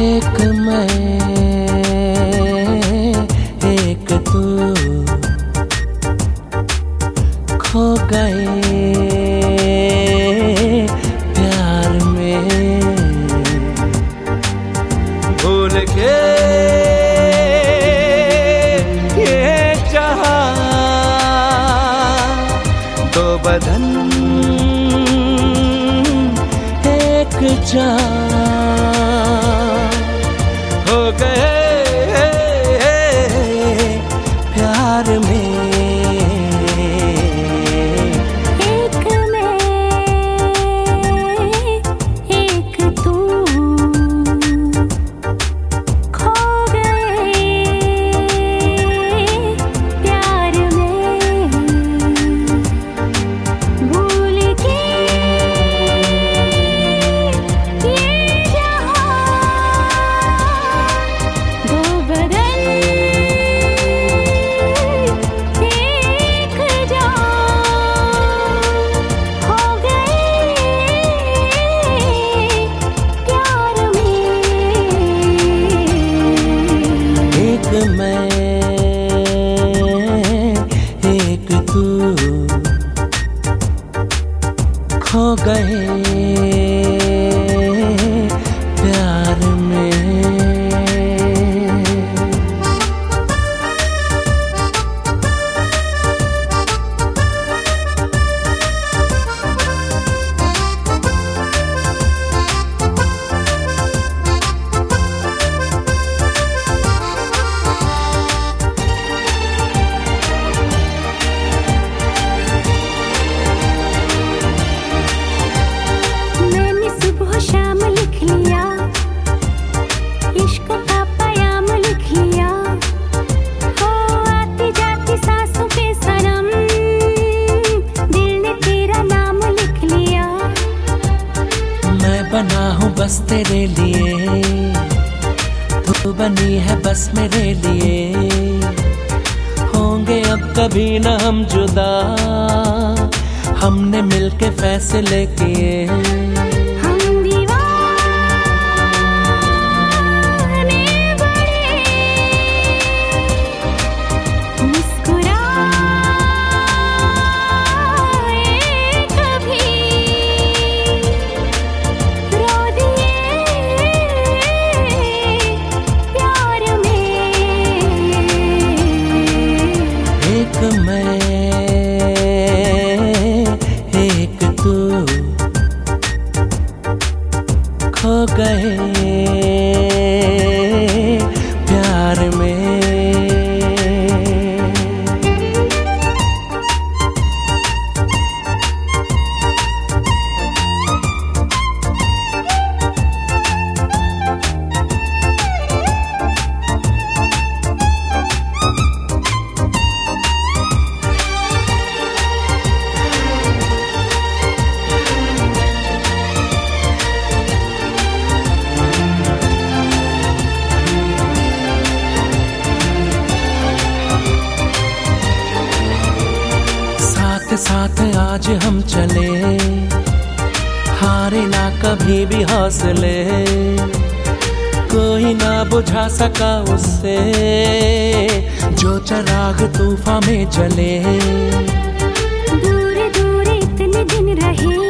एक मैं, एक तू। खो गए प्यार में। भूल के ये चाह दो बदन, एक चाह तेरे लिए। तू बनी है बस मेरे लिए। होंगे अब कभी ना हम जुदा। हमने मिलके फैसले किए। गए। साथ आज हम चले। हारे ना कभी भी हौसले। कोई ना बुझा सका उससे। जो चराग तूफा में चले दूर दूर इतने दिन रहे।